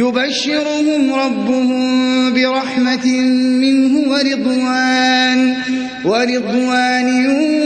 يبشرهم ربهم برحمة منه ورضوان ورضوان وجنات